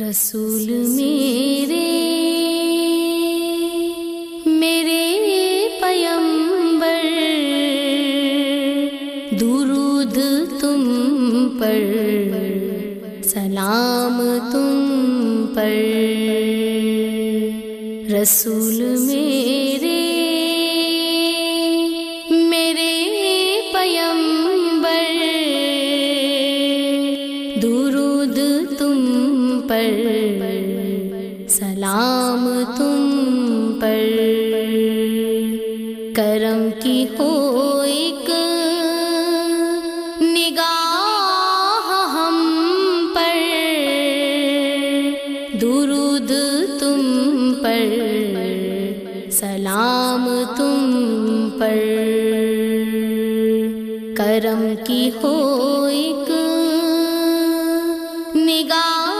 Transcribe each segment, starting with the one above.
رسول میرے میرے پیمبر درود تم پر سلام تم پر۔ رسول میرے پر سلام تم پر۔ کرم کی ہو ایک نگاہ ہم پر۔ درود تم پر۔ سلام تم پر۔ کرم کی ہو ایک نگاہ۔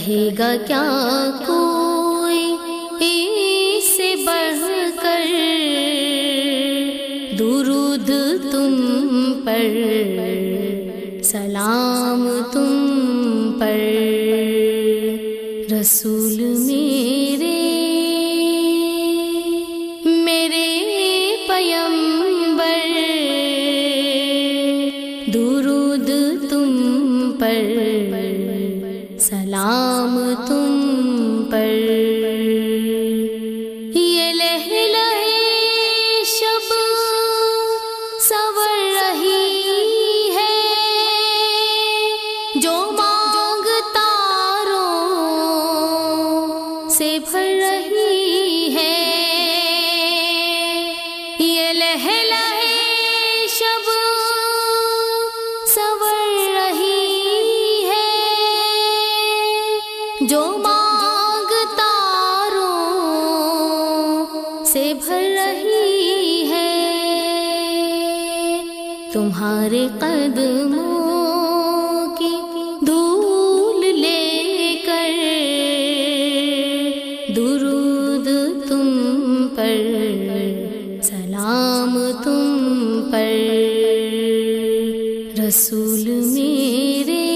کہے گا کیا کوئی اس سے بڑھ کر درود تم پر، سلام تم پر۔ رسول میں بھر رہی ہے۔ یہ لہ لہے شب سور رہی ہے۔ جو مانگ تاروں سے بھر رہی ہے۔ تمہارے قدموں درود تم پر، سلام تم پر۔ رسول میرے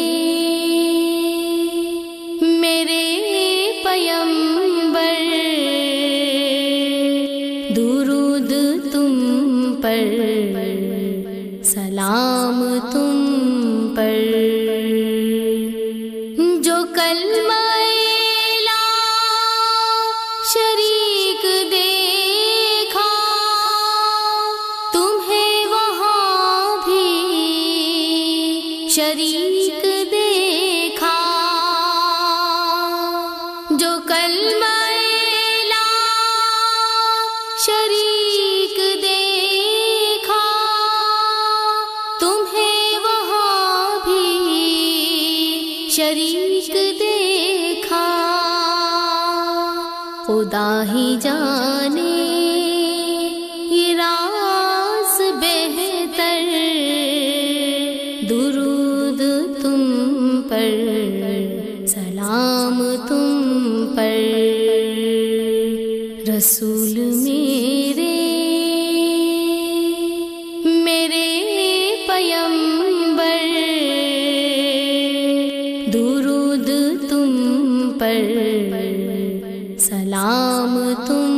میرے پیمبر درود تم پر، سلام تم پر۔ جو کلمہ جو کلمہ لا شریک دیکھا، تمہیں وہاں بھی شریک دیکھا۔ خدا ہی جانے، یہ راز بہتر۔ درود تم پر۔ پر سلام تم